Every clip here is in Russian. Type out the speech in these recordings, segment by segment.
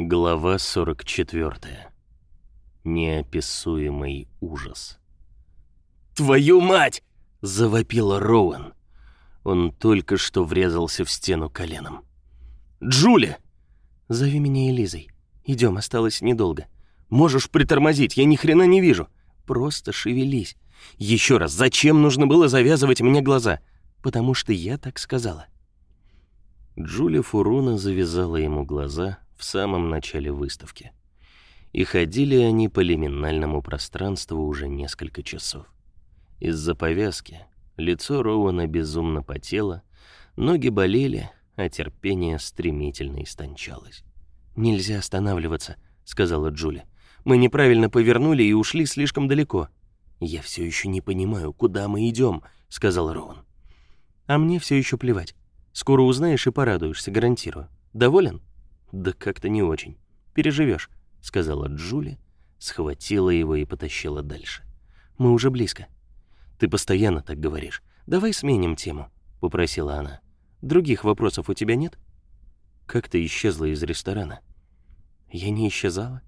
Глава 44. Неописуемый ужас. «Твою мать!» — завопила Роуэн. Он только что врезался в стену коленом. «Джули!» «Зови меня Элизой. Идем, осталось недолго. Можешь притормозить, я ни хрена не вижу. Просто шевелись. Еще раз, зачем нужно было завязывать мне глаза? Потому что я так сказала». Джули Фуруна завязала ему глаза в самом начале выставки. И ходили они по лиминальному пространству уже несколько часов. Из-за повязки лицо Роуана безумно потело, ноги болели, а терпение стремительно истончалось. «Нельзя останавливаться», — сказала Джули. «Мы неправильно повернули и ушли слишком далеко». «Я все еще не понимаю, куда мы идем», — сказал Роуан. «А мне все еще плевать. Скоро узнаешь и порадуешься, гарантирую. Доволен? Да как-то не очень. Переживешь, сказала Джули, схватила его и потащила дальше. Мы уже близко. Ты постоянно так говоришь. Давай сменим тему, попросила она. Других вопросов у тебя нет? Как ты исчезла из ресторана? Я не исчезала.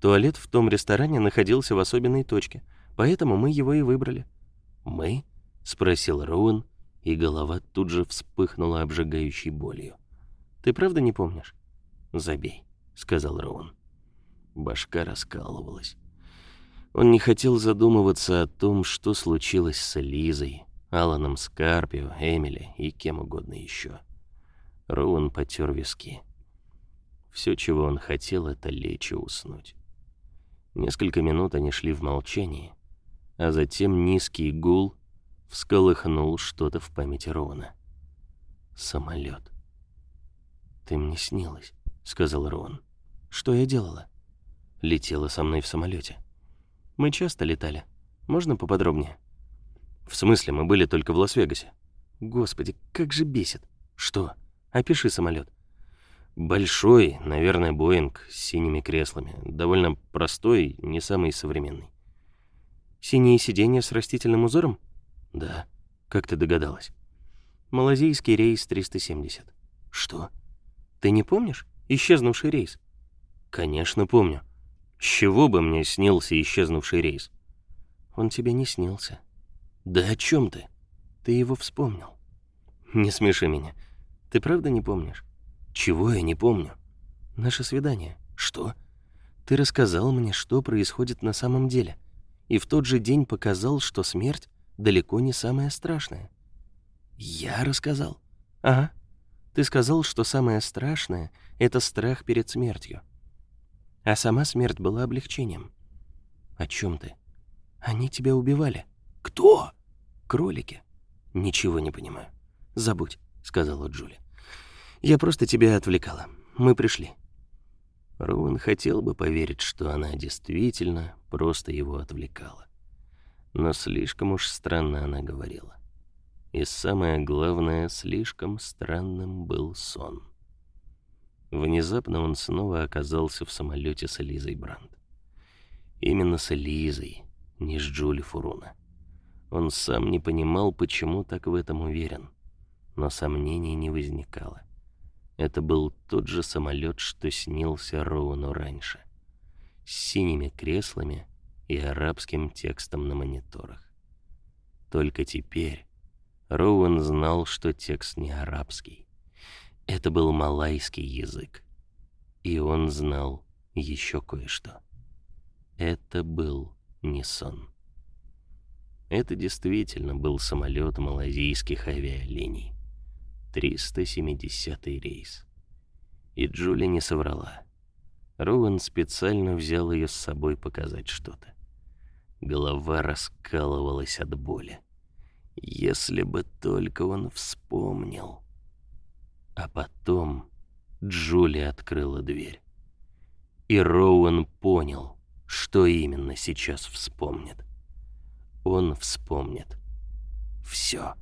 Туалет в том ресторане находился в особенной точке, поэтому мы его и выбрали. Мы? спросил Роуэн, и голова тут же вспыхнула обжигающей болью. «Ты правда не помнишь?» «Забей», — сказал Роун. Башка раскалывалась. Он не хотел задумываться о том, что случилось с Лизой, Аланом Скарпио, Эмили и кем угодно еще. Роуэн потер виски. Все, чего он хотел, это лечь и уснуть. Несколько минут они шли в молчании, а затем низкий гул всколыхнул что-то в памяти Рона. Самолет. «Ты мне снилась», — сказал Рон. «Что я делала?» «Летела со мной в самолете. Мы часто летали. Можно поподробнее?» «В смысле, мы были только в Лас-Вегасе?» «Господи, как же бесит!» «Что? Опиши самолет. «Большой, наверное, Боинг с синими креслами. Довольно простой, не самый современный». «Синие сиденья с растительным узором?» Да. Как ты догадалась? Малазийский рейс 370. Что? Ты не помнишь? Исчезнувший рейс. Конечно, помню. С чего бы мне снился исчезнувший рейс? Он тебе не снился. Да о чем ты? Ты его вспомнил. Не смеши меня. Ты правда не помнишь? Чего я не помню? Наше свидание. Что? Ты рассказал мне, что происходит на самом деле, и в тот же день показал, что смерть далеко не самое страшное. Я рассказал? Ага. Ты сказал, что самое страшное — это страх перед смертью. А сама смерть была облегчением. О чем ты? Они тебя убивали. Кто? Кролики. Ничего не понимаю. Забудь, сказала Джули. Я просто тебя отвлекала. Мы пришли. Роуэн хотел бы поверить, что она действительно просто его отвлекала но слишком уж странно она говорила. И самое главное, слишком странным был сон. Внезапно он снова оказался в самолете с Элизой Бранд. Именно с Элизой, не с Джули Фуруна. Он сам не понимал, почему так в этом уверен, но сомнений не возникало. Это был тот же самолет, что снился Роуну раньше. С синими креслами и арабским текстом на мониторах. Только теперь Роуэн знал, что текст не арабский. Это был малайский язык. И он знал еще кое-что. Это был не сон. Это действительно был самолет малазийских авиалиний. 370 рейс. И Джули не соврала. Роуэн специально взял ее с собой показать что-то. Голова раскалывалась от боли. Если бы только он вспомнил. А потом Джули открыла дверь. И Роуэн понял, что именно сейчас вспомнит. Он вспомнит все.